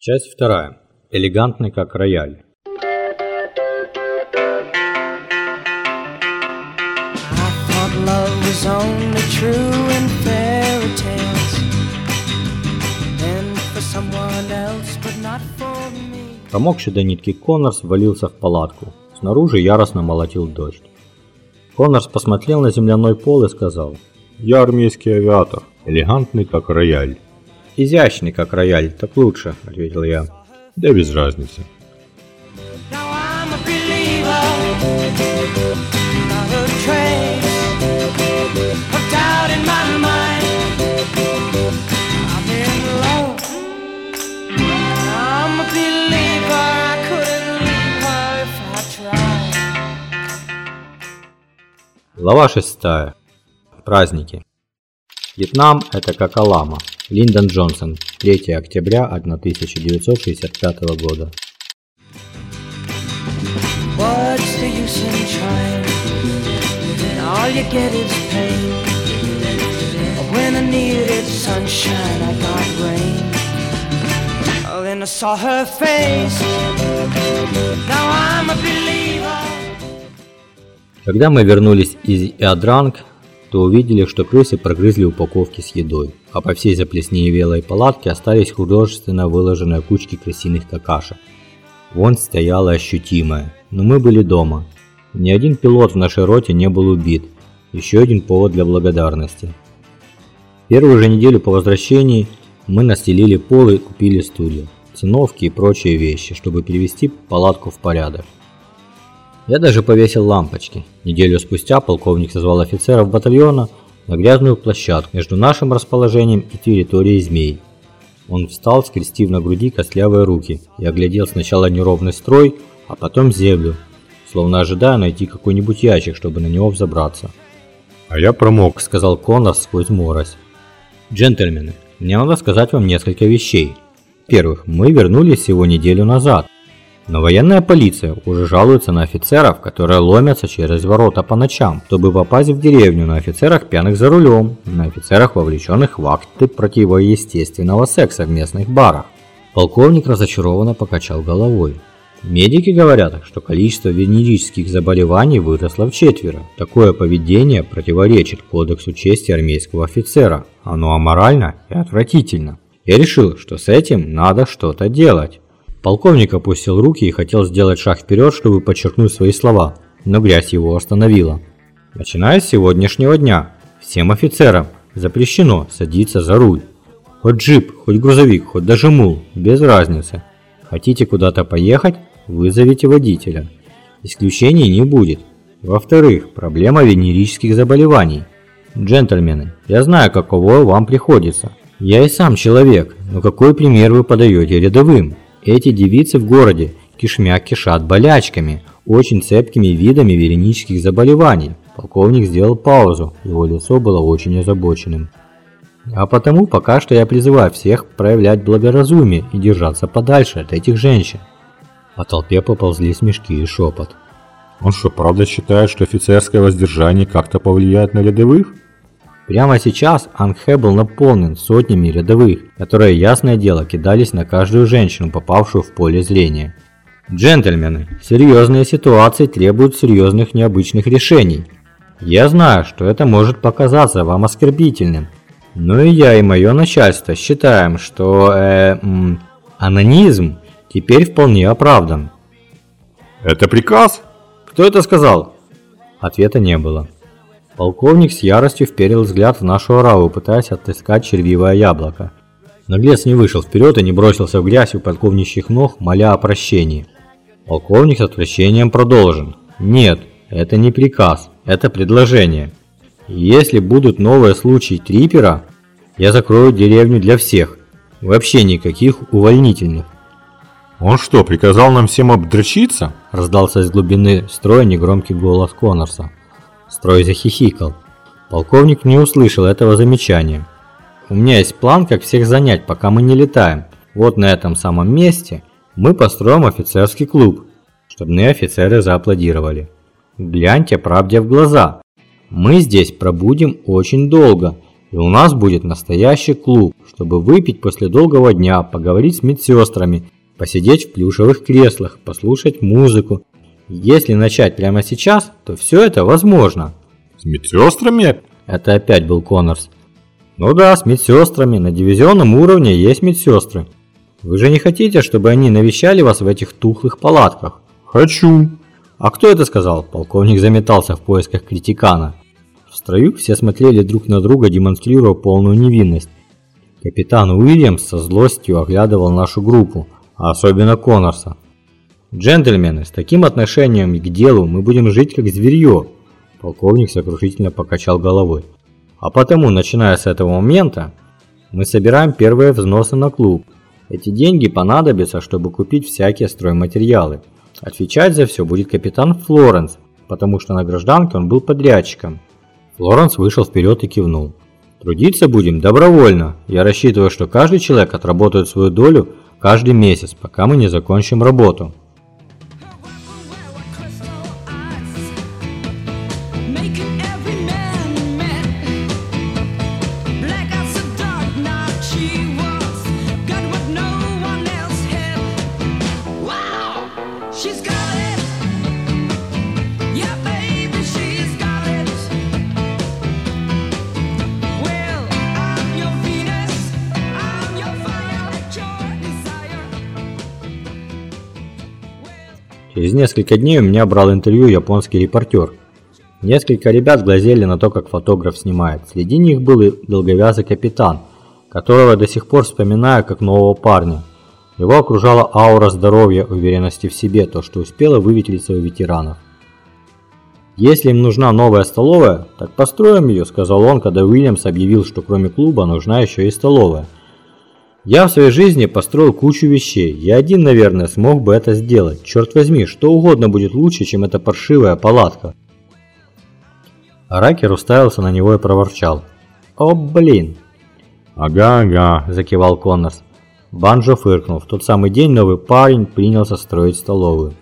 Часть вторая. Элегантный как рояль. Промокший до нитки Коннорс ввалился в палатку. Снаружи яростно молотил дождь. Коннорс посмотрел на земляной пол и сказал. Я армейский авиатор, элегантный как рояль. «Изящный, как рояль, так лучше», — ответил я. Да без разницы. Глава шестая. Праздники. Вьетнам – это как Алама. Линдон Джонсон. 3 октября 1965 года. What's the use in trying? All you get is pain. When I needed sunshine, I got rain. Oh, then I saw her face. Now I'm a believer. Когда мы вернулись из Иодранг, то увидели, что крысы прогрызли упаковки с едой, а по всей заплесневелой палатке остались художественно выложенные кучки крысиных какашек. Вонь стояла ощутимая, но мы были дома. Ни один пилот в нашей роте не был убит. Еще один повод для благодарности. Первую же неделю по возвращении мы настелили пол и купили стулья, циновки и прочие вещи, чтобы привести палатку в порядок. Я даже повесил лампочки. Неделю спустя полковник созвал офицеров батальона на грязную площадку между нашим расположением и территорией змей. Он встал, скрестив на груди костлявые руки и оглядел сначала неровный строй, а потом землю, словно ожидая найти какой-нибудь ящик, чтобы на него взобраться. А я промок. Сказал Конор сквозь морось. Джентльмены, мне надо сказать вам несколько вещей. Во-первых, мы вернулись всего неделю назад. Но военная полиция уже жалуется на офицеров, которые ломятся через ворота по ночам, чтобы попасть в деревню, на офицерах пьяных за рулем, на офицерах, вовлеченных в акты противоестественного секса в местных барах. Полковник разочарованно покачал головой. Медики говорят, что количество венерических заболеваний выросло в четверо. Такое поведение противоречит кодексу чести армейского офицера. Оно аморально и отвратительно. Я решил, что с этим надо что-то делать. Полковник опустил руки и хотел сделать шаг вперед, чтобы подчеркнуть свои слова, но грязь его остановила. Начиная с сегодняшнего дня, всем офицерам запрещено садиться за руль. Хоть джип, хоть грузовик, хоть даже мул, без разницы. Хотите куда-то поехать, вызовите водителя. Исключений не будет. Во-вторых, проблема венерических заболеваний. Джентльмены, я знаю, каково вам приходится. Я и сам человек, но какой пример вы подаете рядовым? Эти девицы в городе кишмя кишат болячками, очень цепкими видами веренических заболеваний. Полковник сделал паузу, его лицо было очень озабоченным. А потому пока что я призываю всех проявлять благоразумие и держаться подальше от этих женщин. По толпе поползли смешки и шепот. Он что, правда считает, что офицерское воздержание как-то повлияет на рядовых? Прямо сейчас Анхэ был наполнен сотнями рядовых, которые, ясное дело, кидались на каждую женщину, попавшую в поле зрения. Джентльмены, серьезные ситуации требуют серьезных необычных решений. Я знаю, что это может показаться вам оскорбительным, но и я, и мое начальство считаем, что э, м, анонизм теперь вполне оправдан. Это приказ? Кто это сказал? Ответа не было. Полковник с яростью вперил взгляд в нашу ораву, пытаясь отыскать червивое яблоко. Наглец не вышел вперед и не бросился в грязь у полковничьих ног, моля о прощении. Полковник с отвращением продолжил. Нет, это не приказ, это предложение. Если будут новые случаи трипера, я закрою деревню для всех. Вообще никаких увольнительных. Он что, приказал нам всем обдрочиться? Раздался из глубины строя негромкий голос Коннорса. Строй захихикал. Полковник не услышал этого замечания. У меня есть план, как всех занять, пока мы не летаем. Вот на этом самом месте мы построим офицерский клуб, мы офицеры зааплодировали. Гляньте правде в глаза. Мы здесь пробудем очень долго, И у нас будет настоящий клуб, чтобы выпить после долгого дня, поговорить с медсестрами, посидеть в плюшевых креслах, послушать музыку. Если начать прямо сейчас, то все это возможно. С медсестрами? Это опять был Коннорс. Ну да, с медсестрами. На дивизионном уровне есть медсестры. Вы же не хотите, чтобы они навещали вас в этих тухлых палатках? Хочу. А кто это сказал? Полковник заметался в поисках критикана. В строю все смотрели друг на друга, демонстрируя полную невинность. Капитан Уильямс со злостью оглядывал нашу группу, а особенно Коннорса. «Джентльмены, с таким отношением к делу мы будем жить как зверье!» Полковник сокрушительно покачал головой. «А потому, начиная с этого момента, мы собираем первые взносы на клуб. Эти деньги понадобятся, чтобы купить всякие стройматериалы. Отвечать за все будет капитан Флоренс, потому что на гражданке он был подрядчиком. Флоренс вышел вперед и кивнул. Трудиться будем добровольно. Я рассчитываю, что каждый человек отработает свою долю каждый месяц, пока мы не закончим работу. Через несколько дней у меня брал интервью японский репортер. Несколько ребят глазели на то, как фотограф снимает. Среди них был и долговязый капитан, которого до сих пор вспоминаю как нового парня. Его окружала аура здоровья, уверенности в себе, то, что успело выветриться у ветеранов. «Если им нужна новая столовая, так построим ее», – сказал он, когда Уильямс объявил, что кроме клуба нужна еще и столовая – я в своей жизни построил кучу вещей. Я один, наверное, смог бы это сделать. Черт возьми, что угодно будет лучше, чем эта паршивая палатка. Ракер уставился на него и проворчал. «О, блин!» «Ага-ага», – закивал Коннорс. Банджо фыркнул. В тот самый день новый парень принялся строить столовую.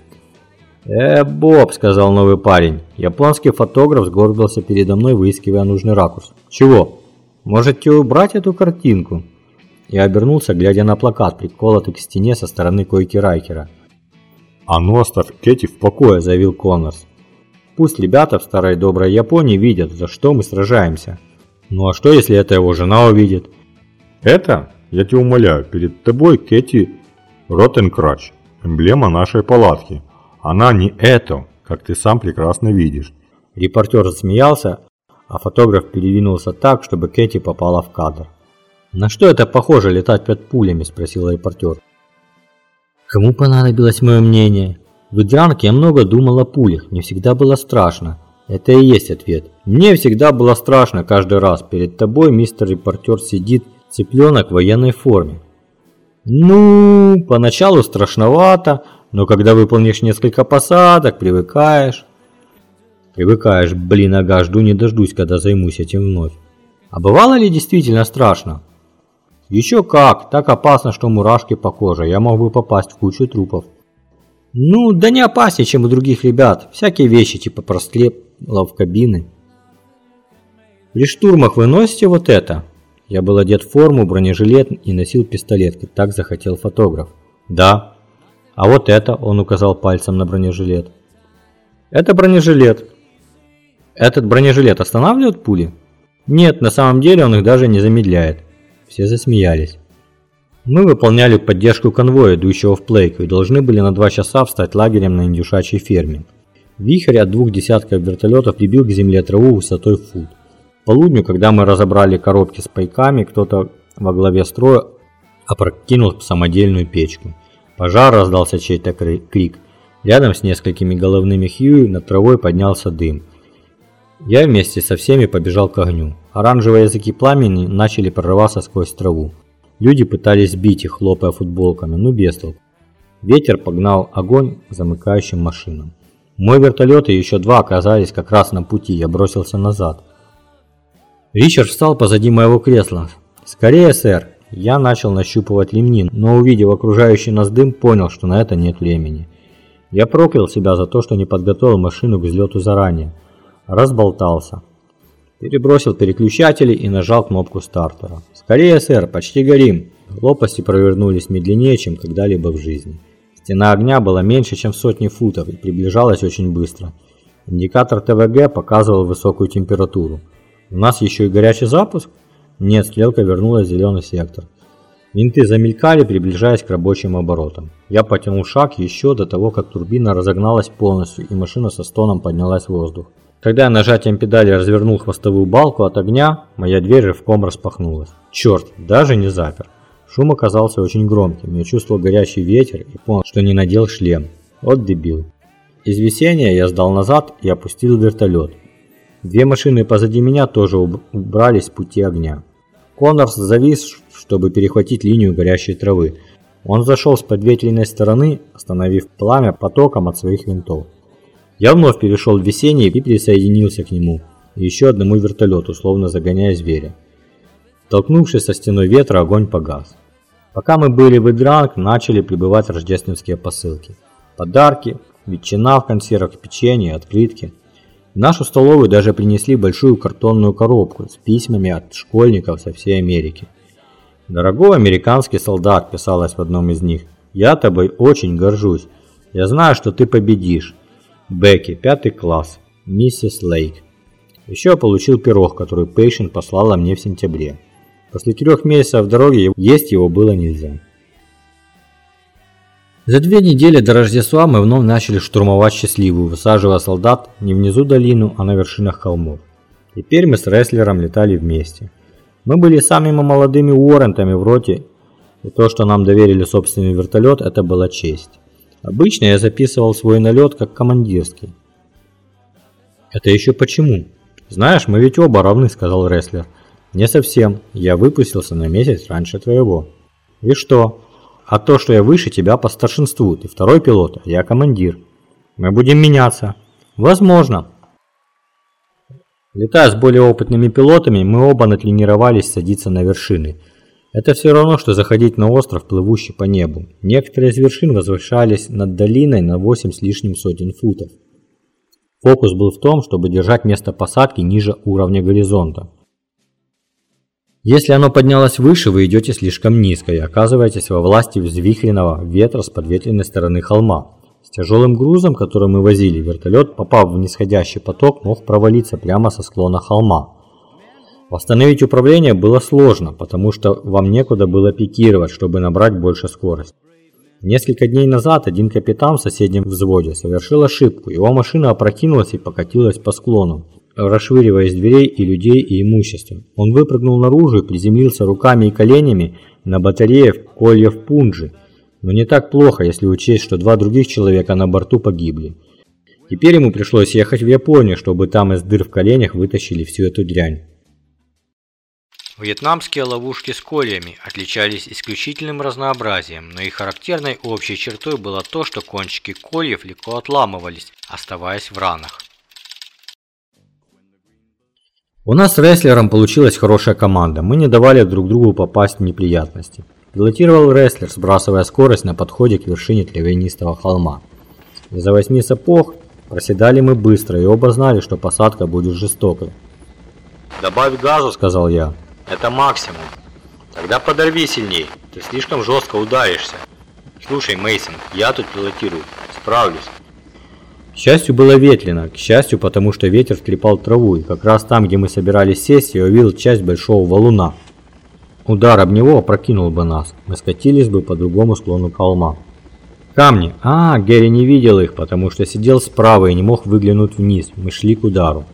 «Э, Боб», – сказал новый парень. Японский фотограф сгорбился передо мной, выискивая нужный ракурс. «Чего? Можете убрать эту картинку?» Я обернулся, глядя на плакат, приколотый к стене со стороны койки Райкера. «А ну оставь Кэти в покое», – заявил Коннорс. «Пусть ребята в старой доброй Японии видят, за что мы сражаемся. Ну а что, если это его жена увидит?» «Это, я тебя умоляю, перед тобой Кэти Ротенкрач, эмблема нашей палатки. Она не это, как ты сам прекрасно видишь». Репортер засмеялся, а фотограф передвинулся так, чтобы Кэти попала в кадр. «На что это похоже летать под пулями?» – спросил репортер. Кому понадобилось мое мнение? В Идранке я много думал о пулях, мне всегда было страшно. Это и есть ответ. Мне всегда было страшно каждый раз. Перед тобой, мистер репортер, сидит цыпленок в военной форме. Ну, поначалу страшновато, но когда выполнишь несколько посадок, привыкаешь. Привыкаешь, блин, ага, жду не дождусь, когда займусь этим вновь. А бывало ли действительно страшно? Еще как, так опасно, что мурашки по коже, я мог бы попасть в кучу трупов. Ну, да не опаснее, чем у других ребят, всякие вещи типа прострелов кабины. При штурмах вы носите вот это? Я был одет в форму, бронежилет и носил пистолет, как так захотел фотограф. Да. А вот это, он указал пальцем на бронежилет. Это бронежилет. Этот бронежилет останавливает пули? Нет, на самом деле он их даже не замедляет. Все засмеялись. Мы выполняли поддержку конвоя, идущего в Плейку, и должны были на два часа встать лагерем на индюшачьей ферме. Вихрь от двух десятков вертолетов прибил к земле траву высотой фут. К полудню, когда мы разобрали коробки с пайками, кто-то во главе строя опрокинул самодельную печку. Пожар раздался чей-то крик. Рядом с несколькими головными Хьюи над травой поднялся дым. Я вместе со всеми побежал к огню. Оранжевые языки пламени начали прорываться сквозь траву. Люди пытались сбить их, хлопая футболками, но без толку. Ветер погнал огонь к замыкающим машинам. Мой вертолет и еще два оказались как раз на пути, я бросился назад. Ричард встал позади моего кресла. «Скорее, сэр!» Я начал нащупывать ремни, но увидев окружающий нас дым, понял, что на это нет времени. Я проклял себя за то, что не подготовил машину к взлету заранее разболтался. перебросил переключатели и нажал кнопку стартера. «Скорее, сэр, почти горим!» Лопасти провернулись медленнее, чем когда-либо в жизни. Стена огня была меньше, чем в сотни футов и приближалась очень быстро. Индикатор ТВГ показывал высокую температуру. «У нас еще и горячий запуск?» Нет, стрелка вернулась в зеленый сектор. Винты замелькали, приближаясь к рабочим оборотам. Я потянул шаг еще до того, как турбина разогналась полностью и машина со стоном поднялась в воздух. Когда я нажатием педали развернул хвостовую балку от огня, моя дверь рывком распахнулась. Черт, даже не запер. Шум оказался очень громким, я чувствовал горячий ветер и понял, что не надел шлем. Вот дебил. Из весения я сдал назад и опустил вертолет. Две машины позади меня тоже убрались с пути огня. Коннорс завис, чтобы перехватить линию горящей травы. Он зашел с подветренной стороны, остановив пламя потоком от своих винтов. Я вновь перешел в весенний и присоединился к нему, и еще одному вертолету, словно загоняя зверя. Толкнувшись со стеной ветра, огонь погас. Пока мы были в Идранг, начали прибывать рождественские посылки. Подарки, ветчина в консервах, печенье, открытки. В нашу столовую даже принесли большую картонную коробку с письмами от школьников со всей Америки. «Дорогой американский солдат», – писалось в одном из них, – «я тобой очень горжусь. Я знаю, что ты победишь. Бекки, пятый класс. Миссис Лейк. Еще я получил пирог, который Пейшен послала мне в сентябре. После трех месяцев дороги есть его было нельзя. За две недели до Рождества мы вновь начали штурмовать Счастливую, высаживая солдат не внизу долину, а на вершинах холмов. Теперь мы с рестлером летали вместе. Мы были самыми молодыми уоррентами в роте, и то, что нам доверили собственный вертолет, это была честь. Обычно я записывал свой налет как командирский. Это еще почему? Знаешь, мы ведь оба равны, сказал рестлер. Не совсем. Я выпустился на месяц раньше твоего. И что? А то, что я выше тебя по старшинству, ты второй пилот, а я командир. Мы будем меняться. Возможно. Летая с более опытными пилотами, мы оба натренировались садиться на вершины – это все равно, что заходить на остров, плывущий по небу. Некоторые из вершин возвышались над долиной на 8 с лишним сотен футов. Фокус был в том, чтобы держать место посадки ниже уровня горизонта. Если оно поднялось выше, вы идете слишком низко и оказываетесь во власти взвихренного ветра с подветренной стороны холма. С тяжелым грузом, который мы возили, вертолет, попав в нисходящий поток, мог провалиться прямо со склона холма. Восстановить управление было сложно, потому что вам некуда было пикировать, чтобы набрать больше скорость. Несколько дней назад один капитан в соседнем взводе совершил ошибку. Его машина опрокинулась и покатилась по склону, расшвыривая из дверей и людей, и имущество. Он выпрыгнул наружу и приземлился руками и коленями на батарее в колье в Пунджи. Но не так плохо, если учесть, что два других человека на борту погибли. Теперь ему пришлось ехать в Японию, чтобы там из дыр в коленях вытащили всю эту дрянь. Вьетнамские ловушки с кольями отличались исключительным разнообразием, но и характерной общей чертой было то, что кончики кольев легко отламывались, оставаясь в ранах. У нас с рестлером получилась хорошая команда, мы не давали друг другу попасть в неприятности. Пилотировал рестлер, сбрасывая скорость на подходе к вершине травянистого холма. Из-за восьми сапог проседали мы быстро и оба знали, что посадка будет жестокой. «Добавь газу», — сказал я. Это максимум. Тогда подорви сильней. Ты слишком жестко ударишься. Слушай, Мейсон, я тут пилотирую. Справлюсь. К счастью, было ветрено. К счастью, потому что ветер трепал траву, и как раз там, где мы собирались сесть, я увидел часть большого валуна. Удар об него опрокинул бы нас. Мы скатились бы по другому склону холма. Камни. А, Герри не видел их, потому что сидел справа и не мог выглянуть вниз. Мы шли к удару.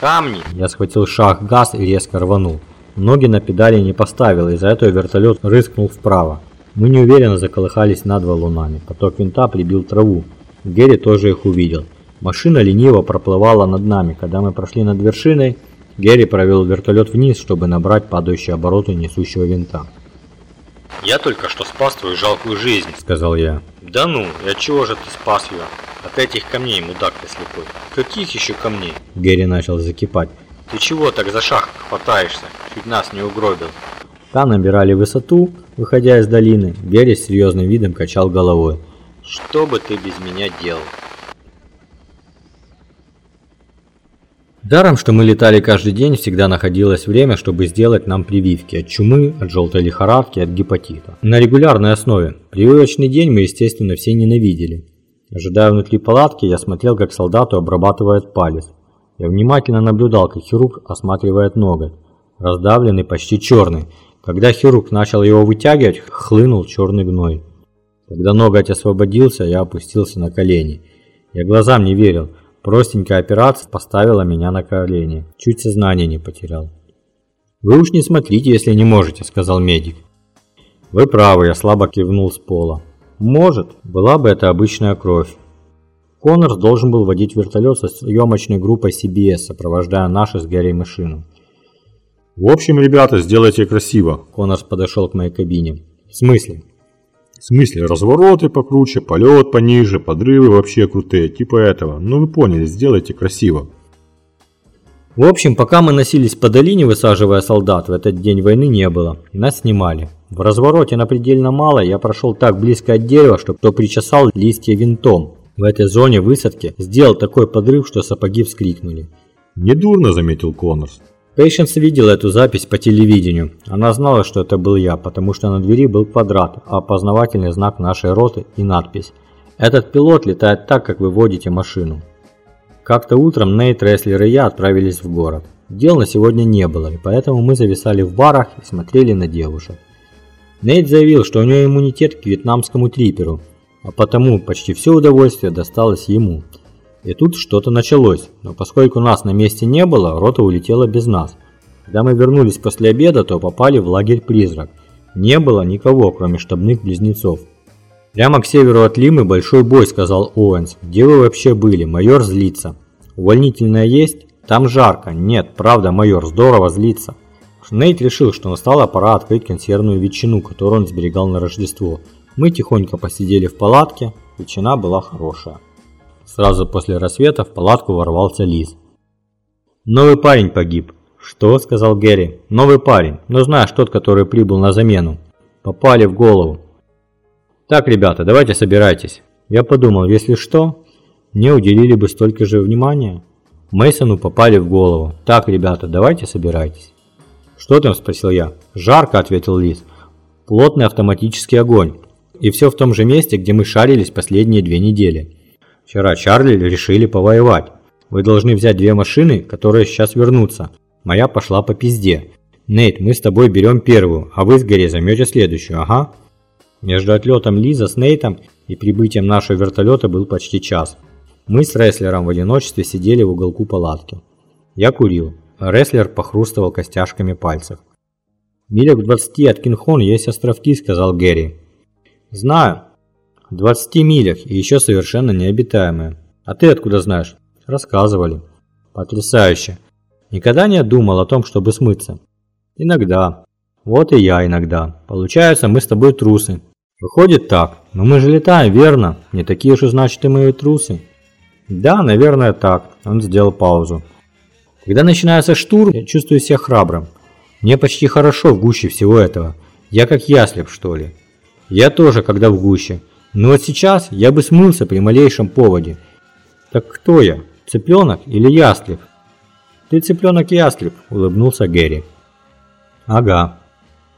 Камни. Я схватил шаг газ и резко рванул. Ноги на педали не поставил, из-за этого вертолет рыскнул вправо. Мы неуверенно заколыхались над валунами. Поток винта прибил траву. Герри тоже их увидел. Машина лениво проплывала над нами. Когда мы прошли над вершиной, Герри провел вертолет вниз, чтобы набрать падающие обороты несущего винта. «Я только что спас твою жалкую жизнь», — сказал я. «Да ну, и от чего же ты спас ее? От этих камней, мудак ты слепой. Каких еще камней?» Герри начал закипать. Ты чего так за шаг хватаешься? Чуть нас не угробил. Там набирали высоту, выходя из долины. Герри с серьезным видом качал головой. Что бы ты без меня делал? Даром, что мы летали каждый день, всегда находилось время, чтобы сделать нам прививки от чумы, от желтой лихорадки, от гепатита. На регулярной основе. Прививочный день мы, естественно, все ненавидели. Ожидая внутри палатки, я смотрел, как солдату обрабатывают палец. Я внимательно наблюдал, как хирург осматривает ноготь, раздавленный, почти черный. Когда хирург начал его вытягивать, хлынул черный гной. Когда ноготь освободился, я опустился на колени. Я глазам не верил. Простенькая операция поставила меня на колени. Чуть сознание не потерял. «Вы уж не смотрите, если не можете», – сказал медик. «Вы правы», – я слабо кивнул с пола. «Может, была бы это обычная кровь». Коннорс должен был водить вертолет со съемочной группой CBS, сопровождая наши с Гэри машину. «В общем, ребята, сделайте красиво», – Коннорс подошел к моей кабине. «В смысле?» В смысле, развороты покруче, полет пониже, подрывы вообще крутые, типа этого. Ну вы поняли, сделайте красиво. В общем, пока мы носились по долине, высаживая солдат, в этот день войны не было, нас снимали. В развороте на предельно мало я прошел так близко от дерева, что кто причесал листья винтом. В этой зоне высадки сделал такой подрыв, что сапоги вскрикнули. «Недурно», – заметил Коннорс. Пейшенс видела эту запись по телевидению. Она знала, что это был я, потому что на двери был квадрат, опознавательный знак нашей роты и надпись «Этот пилот летает так, как вы водите машину». Как-то утром Нейт, Рестлер и я отправились в город. Дел на сегодня не было, и поэтому мы зависали в барах и смотрели на девушек. Нейт заявил, что у него иммунитет к вьетнамскому триперу, а потому почти все удовольствие досталось ему – и тут что-то началось, но поскольку нас на месте не было, рота улетела без нас. Когда мы вернулись после обеда, то попали в лагерь «Призрак». Не было никого, кроме штабных близнецов. «Прямо к северу от Лимы большой бой», – сказал Оуэнс. «Где вы вообще были? Майор злится». «Увольнительное есть?» «Там жарко». «Нет, правда, майор, здорово злится». Нейт решил, что настала пора открыть консервную ветчину, которую он сберегал на Рождество. Мы тихонько посидели в палатке, ветчина была хорошая. Сразу после рассвета в палатку ворвался Лис. «Новый парень погиб». «Что?» – сказал Гэри. «Новый парень, но знаешь, тот, который прибыл на замену. Попали в голову». «Так, ребята, давайте собирайтесь». Я подумал, если что, мне уделили бы столько же внимания. Мейсону попали в голову. «Так, ребята, давайте собирайтесь». «Что там?» – спросил я. «Жарко», – ответил Лис. «Плотный автоматический огонь. И все в том же месте, где мы шарились последние две недели». Вчера Чарли решили повоевать. Вы должны взять две машины, которые сейчас вернутся. Моя пошла по пизде. Нейт, мы с тобой берем первую, а вы с Гэри займете следующую, ага. Между отлетом Лиза с Нейтом и прибытием нашего вертолета был почти час. Мы с Рестлером в одиночестве сидели в уголку палатки. Я курил, Рестлер похрустывал костяшками пальцев. «Милях в 20 от Кинхон есть островки», — сказал Гэри. «Знаю, 20 милях и еще совершенно необитаемые. А ты откуда знаешь? Рассказывали. Потрясающе. Никогда не думал о том, чтобы смыться. Иногда. Вот и я иногда. Получается, мы с тобой трусы. Выходит так. Но мы же летаем, верно? Не такие же, значит, и мои трусы. Да, наверное, так. Он сделал паузу. Когда начинается штурм, я чувствую себя храбрым. Мне почти хорошо в гуще всего этого. Я как ястреб, что ли. Я тоже, когда в гуще. Но вот сейчас я бы смылся при малейшем поводе. Так кто я, цыпленок или ястреб? Ты цыпленок-ястреб, улыбнулся Гэри. Ага.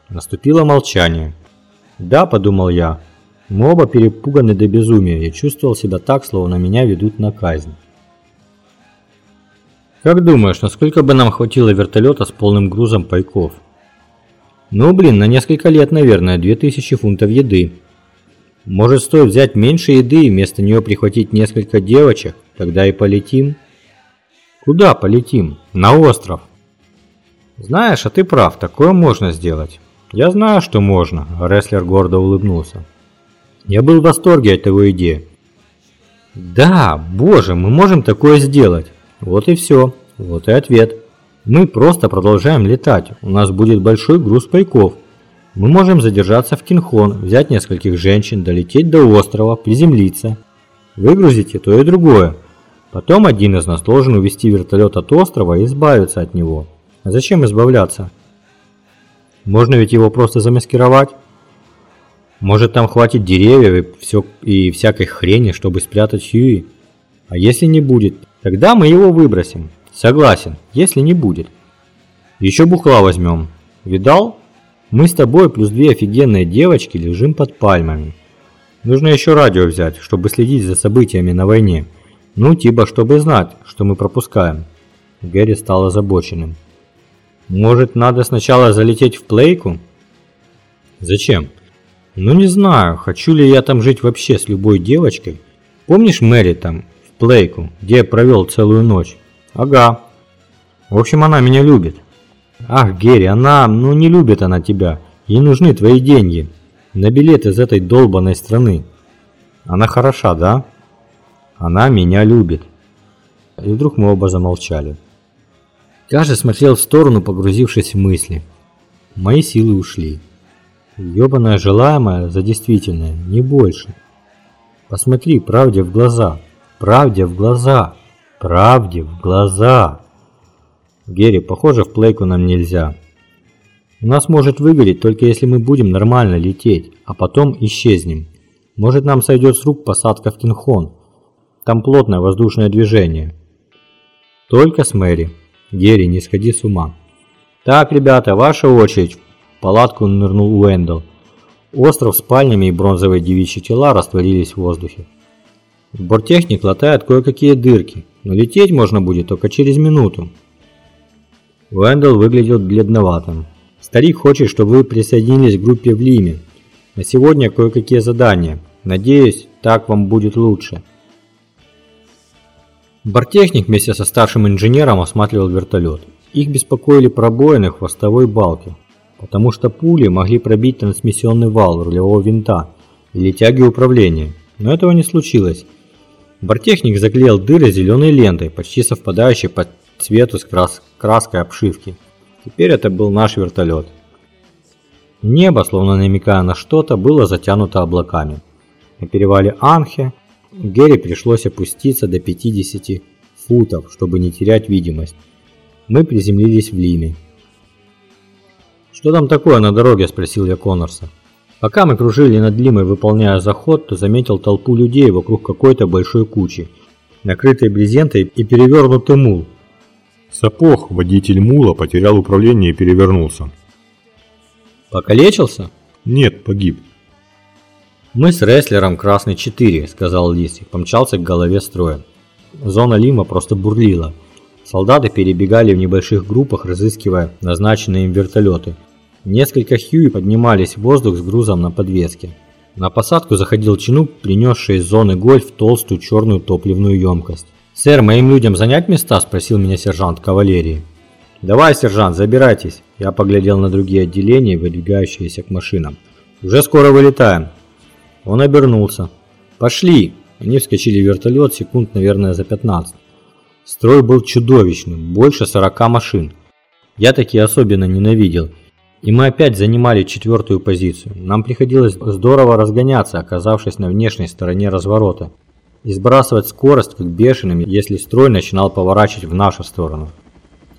Наступило молчание. Да, подумал я. Мы оба перепуганы до безумия. Я чувствовал себя так, словно меня ведут на казнь. Как думаешь, насколько бы нам хватило вертолета с полным грузом пайков? Ну, блин, на несколько лет, наверное, 2000 фунтов еды. Может, стоит взять меньше еды и вместо нее прихватить несколько девочек? Тогда и полетим. Куда полетим? На остров. Знаешь, а ты прав, такое можно сделать. Я знаю, что можно, рестлер гордо улыбнулся. Я был в восторге от его идеи. Да, боже, мы можем такое сделать. Вот и все. Вот и ответ. Мы просто продолжаем летать. У нас будет большой груз пайков. Мы можем задержаться в Кинхон, взять нескольких женщин, долететь до острова, приземлиться. Выгрузить и то и другое. Потом один из нас должен увести вертолет от острова и избавиться от него. А зачем избавляться? Можно ведь его просто замаскировать. Может там хватит деревьев и, все, и всякой хрени, чтобы спрятать Хьюи. А если не будет, тогда мы его выбросим. Согласен, если не будет. Еще бухла возьмем. Видал? Мы с тобой плюс две офигенные девочки лежим под пальмами. Нужно еще радио взять, чтобы следить за событиями на войне. Ну, типа, чтобы знать, что мы пропускаем. Гэри стал озабоченным. Может, надо сначала залететь в плейку? Зачем? Ну не знаю, хочу ли я там жить вообще с любой девочкой. Помнишь Мэри там, в плейку, где я провел целую ночь? Ага. В общем, она меня любит. Ах, Герри, она, ну не любит она тебя. Ей нужны твои деньги. На билет из этой долбанной страны. Она хороша, да? Она меня любит. И вдруг мы оба замолчали. Каждый смотрел в сторону, погрузившись в мысли. Мои силы ушли. Ёбаное желаемое за действительное, не больше. Посмотри правде в глаза. Правде в глаза. Правде в глаза. Герри, похоже, в плейку нам нельзя. У нас может выгореть только если мы будем нормально лететь, а потом исчезнем. Может нам сойдет с рук посадка в Кинхон. Там плотное воздушное движение. Только с Мэри. Герри, не сходи с ума. Так, ребята, ваша очередь. В палатку нырнул Уэндл. Остров с спальнями и бронзовые девичьи тела растворились в воздухе. Борттехник латает кое-какие дырки, но лететь можно будет только через минуту. Уэндл выглядел бледноватым. Старик хочет, чтобы вы присоединились к группе в Лиме. На сегодня кое-какие задания. Надеюсь, так вам будет лучше. Борттехник вместе со старшим инженером осматривал вертолет. Их беспокоили пробоины хвостовой балки, потому что пули могли пробить трансмиссионный вал рулевого винта или тяги управления, но этого не случилось. Борттехник заклеил дыры зеленой лентой, почти совпадающей по цвету с крас краской обшивки. Теперь это был наш вертолет. Небо, словно намекая на что-то, было затянуто облаками. На перевале Анхе Герри пришлось опуститься до 50 футов, чтобы не терять видимость. Мы приземлились в Лиме. «Что там такое на дороге?» – спросил я Коннорса. Пока мы кружили над Лимой, выполняя заход, то заметил толпу людей вокруг какой-то большой кучи, накрытой брезентой и перевернутый мул. Сапог, водитель мула, потерял управление и перевернулся. «Покалечился?» «Нет, погиб». «Мы с рестлером Красный 4», – сказал Лис и помчался к голове строя. Зона Лима просто бурлила. Солдаты перебегали в небольших группах, разыскивая назначенные им вертолеты. Несколько Хьюи поднимались в воздух с грузом на подвеске. На посадку заходил чинук, принесший из зоны гольф толстую черную топливную емкость. «Сэр, моим людям занять места?» – спросил меня сержант кавалерии. «Давай, сержант, забирайтесь!» Я поглядел на другие отделения, выдвигающиеся к машинам. «Уже скоро вылетаем!» Он обернулся. «Пошли!» Они вскочили в вертолет секунд, наверное, за 15. Строй был чудовищным, больше 40 машин. Я такие особенно ненавидел. И мы опять занимали четвертую позицию. Нам приходилось здорово разгоняться, оказавшись на внешней стороне разворота. И сбрасывать скорость как бешеным, если строй начинал поворачивать в нашу сторону.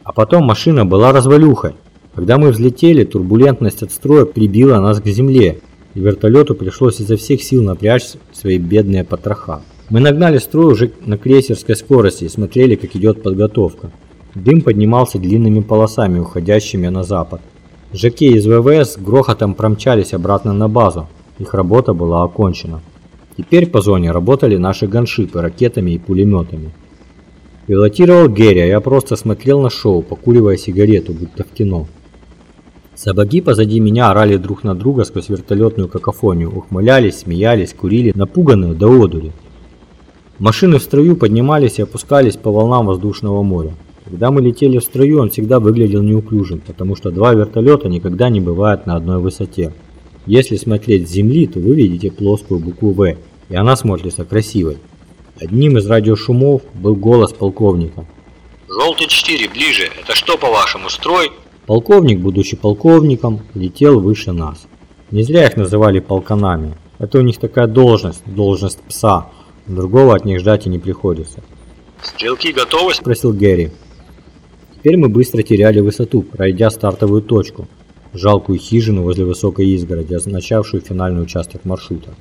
А потом машина была развалюхой. Когда мы взлетели, турбулентность от строя прибила нас к земле, и вертолету пришлось изо всех сил напрячь свои бедные потроха. Мы нагнали строй уже на крейсерской скорости и смотрели, как идет подготовка. Дым поднимался длинными полосами, уходящими на запад. Жаки из ВВС грохотом промчались обратно на базу. Их работа была окончена. Теперь по зоне работали наши ганшипы ракетами и пулеметами. Пилотировал Герри, а я просто смотрел на шоу, покуривая сигарету, будто в кино. Сапоги позади меня орали друг на друга сквозь вертолетную какофонию, ухмылялись, смеялись, курили, напуганные до одури. Машины в строю поднимались и опускались по волнам воздушного моря. Когда мы летели в строю, он всегда выглядел неуклюжим, потому что два вертолета никогда не бывают на одной высоте. Если смотреть с земли, то вы видите плоскую букву «В», и она смотрится красивой. Одним из радиошумов был голос полковника. «Желтый 4, ближе. Это что, по-вашему, строй?» Полковник, будучи полковником, летел выше нас. Не зря их называли полканами. Это у них такая должность, должность пса. Другого от них ждать и не приходится. «Стрелки готовы?» – спросил Гэри. Теперь мы быстро теряли высоту, пройдя стартовую точку, жалкую хижину возле высокой изгороди, означавшую финальный участок маршрута.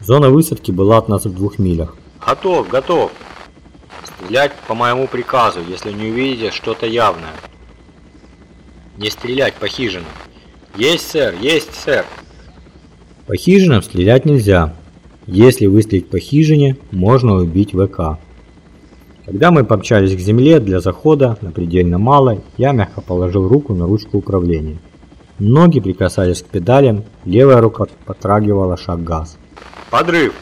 Зона высадки была от нас в двух милях. «Готов, готов!» Стрелять по моему приказу, если не увидите что-то явное. Не стрелять по хижинам. Есть, сэр, есть, сэр. По хижинам стрелять нельзя. Если выстрелить по хижине, можно убить ВК. Когда мы помчались к земле для захода на предельно малой, я мягко положил руку на ручку управления. Ноги прикасались к педалям, левая рука потрагивала шаг газ. Подрыв!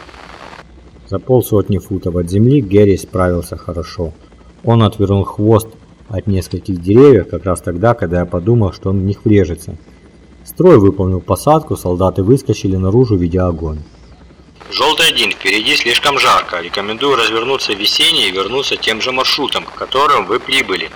За полсотни футов от земли Герри справился хорошо. Он отвернул хвост от нескольких деревьев как раз тогда, когда я подумал, что он в них врежется. Строй выполнил посадку, солдаты выскочили наружу, ведя огонь. Желтый один, впереди слишком жарко. Рекомендую развернуться в весеннее и вернуться тем же маршрутом, которым вы прибыли.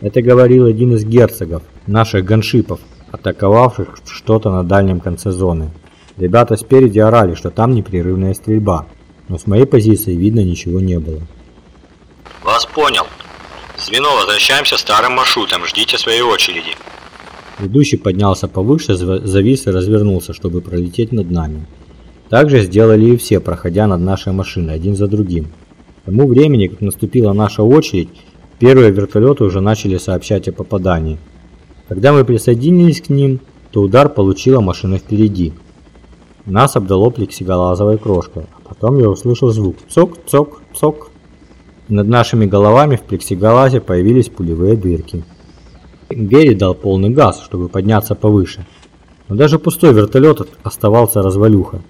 Это говорил один из герцогов, наших ганшипов, атаковавших что-то на дальнем конце зоны. Ребята спереди орали, что там непрерывная стрельба, но с моей позиции видно ничего не было. Вас понял. Звено, возвращаемся старым маршрутом, ждите своей очереди. Ведущий поднялся повыше, завис и развернулся, чтобы пролететь над нами. Так же сделали и все, проходя над нашей машиной, один за другим. К тому времени, как наступила наша очередь, первые вертолеты уже начали сообщать о попадании. Когда мы присоединились к ним, то удар получила машина впереди. Нас обдало плексиглазовой крошкой, а потом я услышал звук «цок-цок-цок». Над нашими головами в плексиглазе появились пулевые дырки. Герри дал полный газ, чтобы подняться повыше. Но даже пустой вертолет оставался развалюха.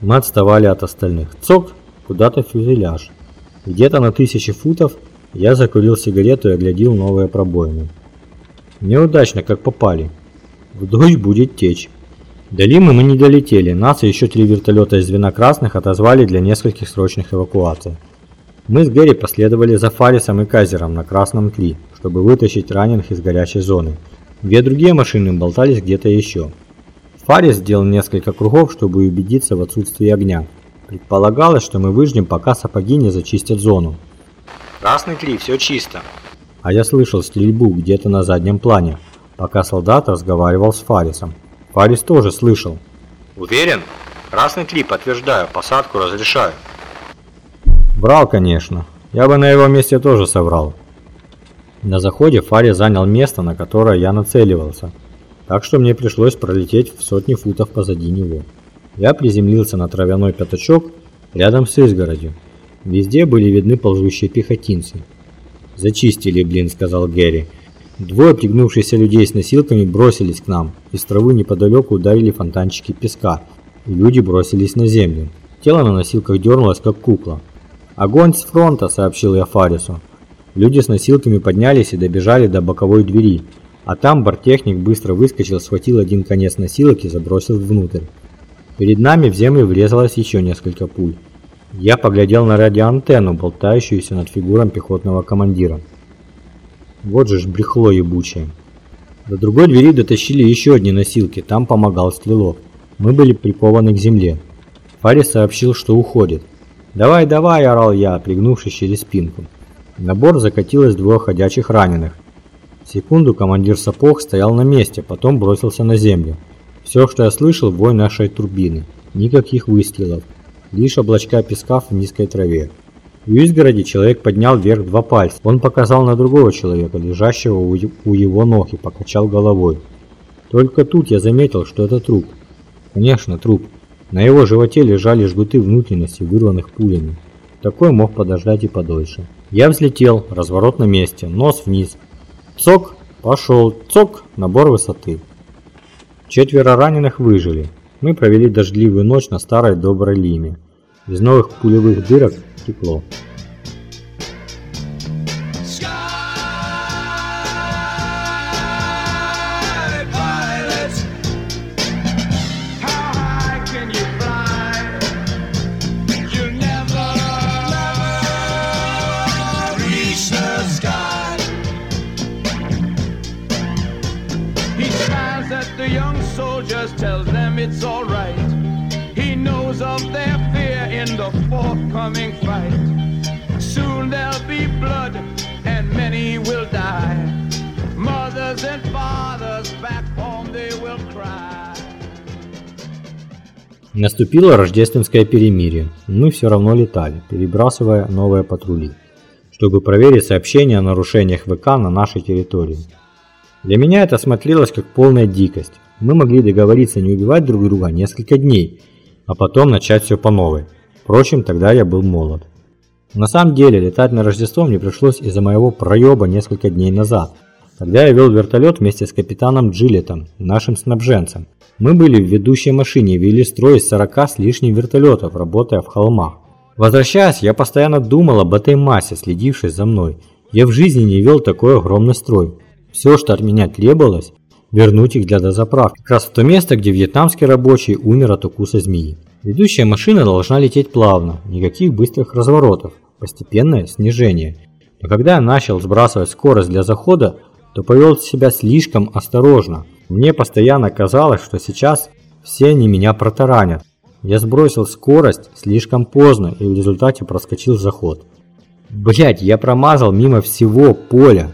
Мы отставали от остальных. Цок, куда-то фюзеляж. Где-то на тысячи футов я закурил сигарету и оглядел новые пробоины. Неудачно, как попали. В дождь будет течь. До Лимы мы не долетели, нас и еще три вертолета из звена красных отозвали для нескольких срочных эвакуаций. Мы с Гэри последовали за Фарисом и Казером на Красном Тли, чтобы вытащить раненых из горячей зоны. Две другие машины болтались где-то еще. Фарис сделал несколько кругов, чтобы убедиться в отсутствии огня. Предполагалось, что мы выждем, пока сапоги не зачистят зону. Красный Тли, все чисто. А я слышал стрельбу где-то на заднем плане, пока солдат разговаривал с Фарисом. Фарис тоже слышал. Уверен? Красный Тли, подтверждаю, посадку разрешаю. Врал, конечно. Я бы на его месте тоже соврал. На заходе Фарис занял место, на которое я нацеливался так что мне пришлось пролететь в сотни футов позади него. Я приземлился на травяной пятачок рядом с изгородью. Везде были видны ползущие пехотинцы. «Зачистили, блин», — сказал Гэри. Двое пригнувшихся людей с носилками бросились к нам. Из травы неподалеку ударили фонтанчики песка, и люди бросились на землю. Тело на носилках дернулось, как кукла. «Огонь с фронта!» — сообщил я Фарису. Люди с носилками поднялись и добежали до боковой двери, а там борттехник быстро выскочил, схватил один конец носилок и забросил внутрь. Перед нами в землю врезалось еще несколько пуль. Я поглядел на радиоантенну, болтающуюся над фигуром пехотного командира. Вот же ж брехло ебучее. До другой двери дотащили еще одни носилки, там помогал стрелок. Мы были прикованы к земле. Фарис сообщил, что уходит. «Давай, давай!» – орал я, пригнувшись через спинку. На борт закатилось двое ходячих раненых. Секунду командир сапог стоял на месте, потом бросился на землю. Все, что я слышал, вой нашей турбины. Никаких выстрелов. Лишь облачка песка в низкой траве. У изгороди человек поднял вверх два пальца. Он показал на другого человека, лежащего у его ног, и покачал головой. Только тут я заметил, что это труп. Конечно, труп. На его животе лежали жгуты внутренности, вырванных пулями. Такой мог подождать и подольше. Я взлетел, разворот на месте, нос вниз, Цок, пошел, цок, набор высоты. Четверо раненых выжили. Мы провели дождливую ночь на старой доброй лиме. Из новых пулевых дырок текло. Наступило рождественское перемирие. Мы все равно летали, перебрасывая новые патрули. чтобы проверить сообщения о нарушениях ВК на нашей территории. Для меня это смотрелось как полная дикость. Мы могли договориться не убивать друг друга несколько дней, а потом начать все по новой. Впрочем, тогда я был молод. На самом деле, летать на Рождество мне пришлось из-за моего проеба несколько дней назад, когда я вел вертолет вместе с капитаном Джилетом, нашим снабженцем. Мы были в ведущей машине и вели строй из 40 с лишним вертолетов, работая в холмах. Возвращаясь, я постоянно думал об этой массе, следившей за мной. Я в жизни не вел такой огромный строй. Все, что от меня требовалось, вернуть их для дозаправки, как раз в то место, где вьетнамский рабочий умер от укуса змеи. Ведущая машина должна лететь плавно, никаких быстрых разворотов, постепенное снижение. Но когда я начал сбрасывать скорость для захода, то повел себя слишком осторожно. Мне постоянно казалось, что сейчас все они меня протаранят. Я сбросил скорость слишком поздно и в результате проскочил заход. Блять, я промазал мимо всего поля.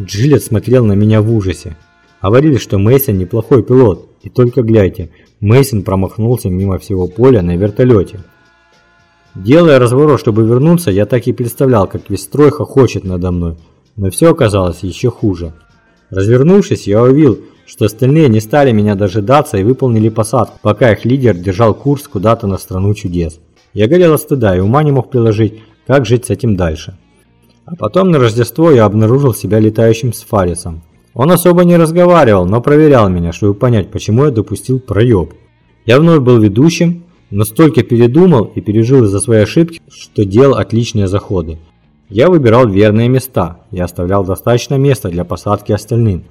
Джилет смотрел на меня в ужасе. Говорили, что Мейсон неплохой пилот, и только гляньте, Мейсон промахнулся мимо всего поля на вертолете. Делая разворот, чтобы вернуться, я так и представлял, как весь строй хохочет надо мной, но все оказалось еще хуже. Развернувшись, я увидел, что остальные не стали меня дожидаться и выполнили посадку, пока их лидер держал курс куда-то на страну чудес. Я горел от стыда и ума не мог приложить, как жить с этим дальше. А потом на Рождество я обнаружил себя летающим с Фарисом. Он особо не разговаривал, но проверял меня, чтобы понять, почему я допустил проеб. Я вновь был ведущим, но столько передумал и пережил из-за своей ошибки, что делал отличные заходы. Я выбирал верные места и оставлял достаточно места для посадки остальным.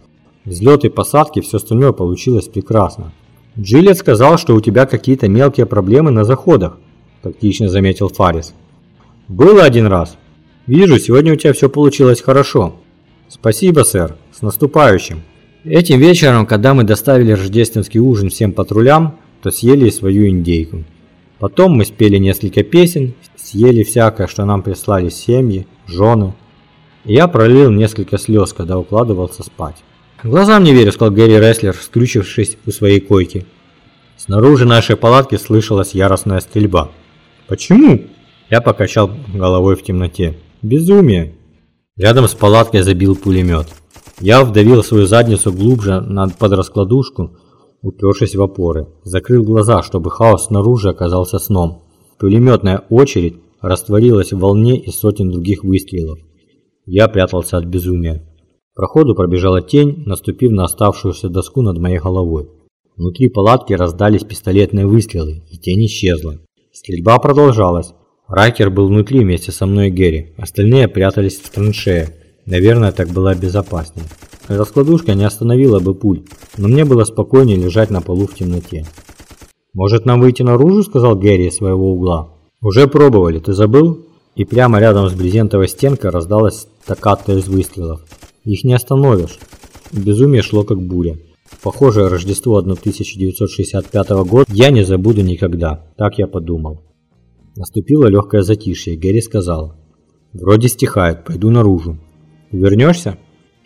Взлет и посадки, все остальное получилось прекрасно. Джилет сказал, что у тебя какие-то мелкие проблемы на заходах, тактично заметил Фарис. Было один раз. Вижу, сегодня у тебя все получилось хорошо. Спасибо, сэр. С наступающим. Этим вечером, когда мы доставили рождественский ужин всем патрулям, то съели свою индейку. Потом мы спели несколько песен, съели всякое, что нам прислали семьи, жены. И я пролил несколько слез, когда укладывался спать. Глазам не верю, сказал Гэри Рестлер, скрючившись у своей койки. Снаружи нашей палатки слышалась яростная стрельба. Почему? Я покачал головой в темноте. Безумие. Рядом с палаткой забил пулемет. Я вдавил свою задницу глубже под раскладушку, упершись в опоры. Закрыл глаза, чтобы хаос снаружи оказался сном. Пулеметная очередь растворилась в волне из сотен других выстрелов. Я прятался от безумия. Проходу пробежала тень, наступив на оставшуюся доску над моей головой. Внутри палатки раздались пистолетные выстрелы, и тень исчезла. Стрельба продолжалась. Райкер был внутри вместе со мной и Герри, остальные прятались в траншее. Наверное, так было безопаснее. Раскладушка не остановила бы пуль, но мне было спокойнее лежать на полу в темноте. «Может нам выйти наружу?» – сказал Гэри из своего угла. «Уже пробовали, ты забыл?» И прямо рядом с брезентовой стенкой раздалась стаккато из выстрелов. Их не остановишь. Безумие шло как буря. Похожее Рождество 1965 года я не забуду никогда, так я подумал. Наступило легкое затишье, Гэри сказал. «Вроде стихает, пойду наружу». Вернешься?»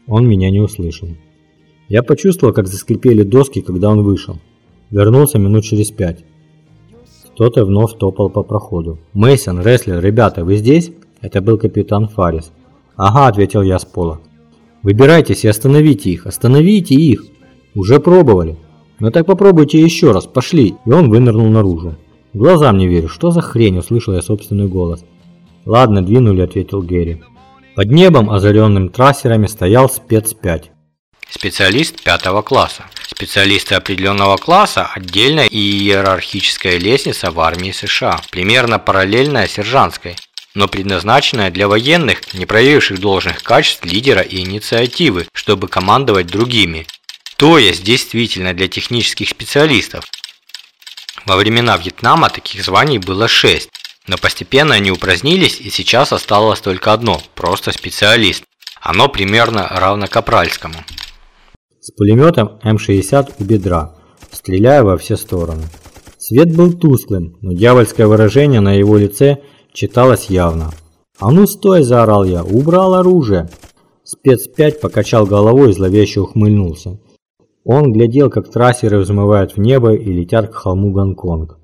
Он меня не услышал. Я почувствовал, как заскрипели доски, когда он вышел. Вернулся минут через пять. Кто-то вновь топал по проходу. Мейсон, Рестлер, ребята, вы здесь?» Это был капитан Фарис. «Ага», – ответил я с пола. «Выбирайтесь и остановите их, остановите их!» «Уже пробовали». «Ну так попробуйте еще раз, пошли!» И он вынырнул наружу. Глазам не верю, что за хрень, услышал я собственный голос. «Ладно, двинули», – ответил Герри. Под небом, озаренным трассерами, стоял спец-5. Специалист пятого класса. Специалисты определенного класса – отдельная иерархическая лестница в армии США, примерно параллельная сержантской, но предназначенная для военных, не проявивших должных качеств лидера и инициативы, чтобы командовать другими. То есть действительно для технических специалистов. Во времена Вьетнама таких званий было 6, но постепенно они упразднились и сейчас осталось только одно – просто специалист. Оно примерно равно капральскому. С пулеметом М-60 у бедра, стреляя во все стороны. Свет был тусклым, но дьявольское выражение на его лице читалось явно. «А ну стой!» – заорал я. «Убрал оружие!» Спец-5 покачал головой и зловеще ухмыльнулся. Он глядел, как трассеры взмывают в небо и летят к холму Гонконг.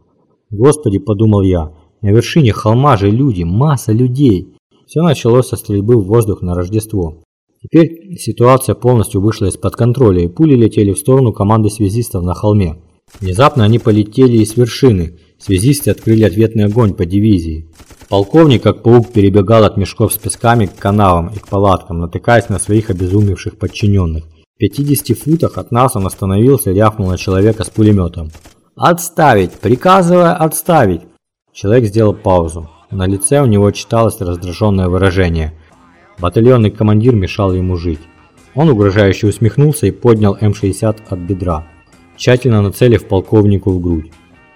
«Господи!» – подумал я. На вершине холма же люди, масса людей. Все началось со стрельбы в воздух на Рождество. Теперь ситуация полностью вышла из-под контроля, и пули летели в сторону команды связистов на холме. Внезапно они полетели из вершины. Связисты открыли ответный огонь по дивизии. Полковник, как паук, перебегал от мешков с песками к канавам и к палаткам, натыкаясь на своих обезумевших подчиненных. В 50 футах от нас он остановился и рявкнул на человека с пулеметом. «Отставить! Приказываю отставить!» Человек сделал паузу. На лице у него читалось раздраженное выражение. Батальонный командир мешал ему жить. Он угрожающе усмехнулся и поднял М-60 от бедра, тщательно нацелив полковнику в грудь.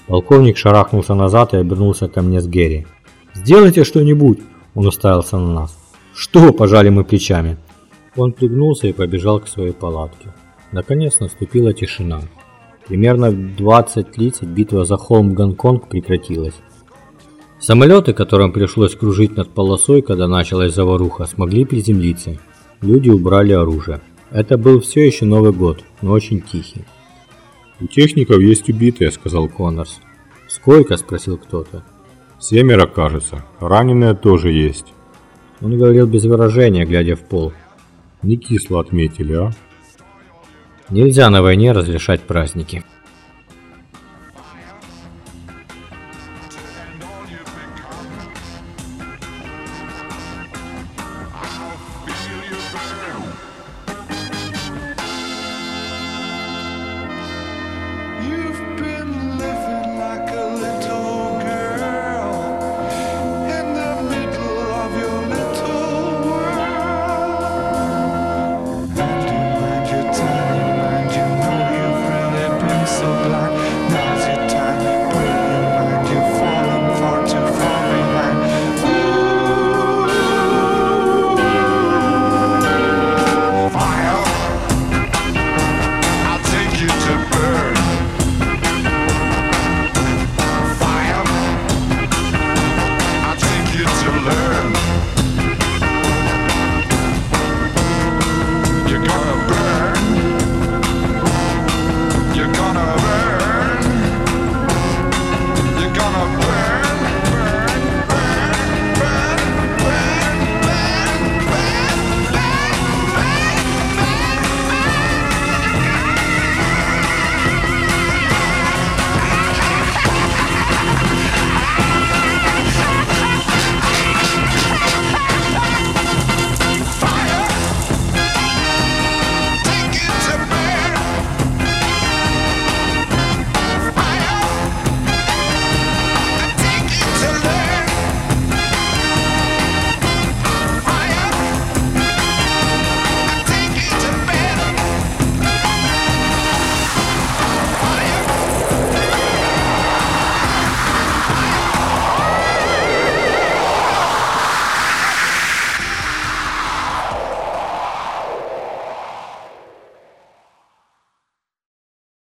Полковник шарахнулся назад и обернулся ко мне с Герри. «Сделайте что-нибудь!» Он уставился на нас. «Что?» – пожали мы плечами. Он пригнулся и побежал к своей палатке. Наконец наступила тишина. Примерно в 20.30 битва за холм Гонконг прекратилась. Самолеты, которым пришлось кружить над полосой, когда началась заваруха, смогли приземлиться. Люди убрали оружие. Это был все еще Новый год, но очень тихий. «У техников есть убитые», — сказал Коннорс. «Сколько?» — спросил кто-то. «Семеро, кажется. Раненые тоже есть». Он говорил без выражения, глядя в пол. Не кисло отметили, а? Нельзя на войне разрешать праздники.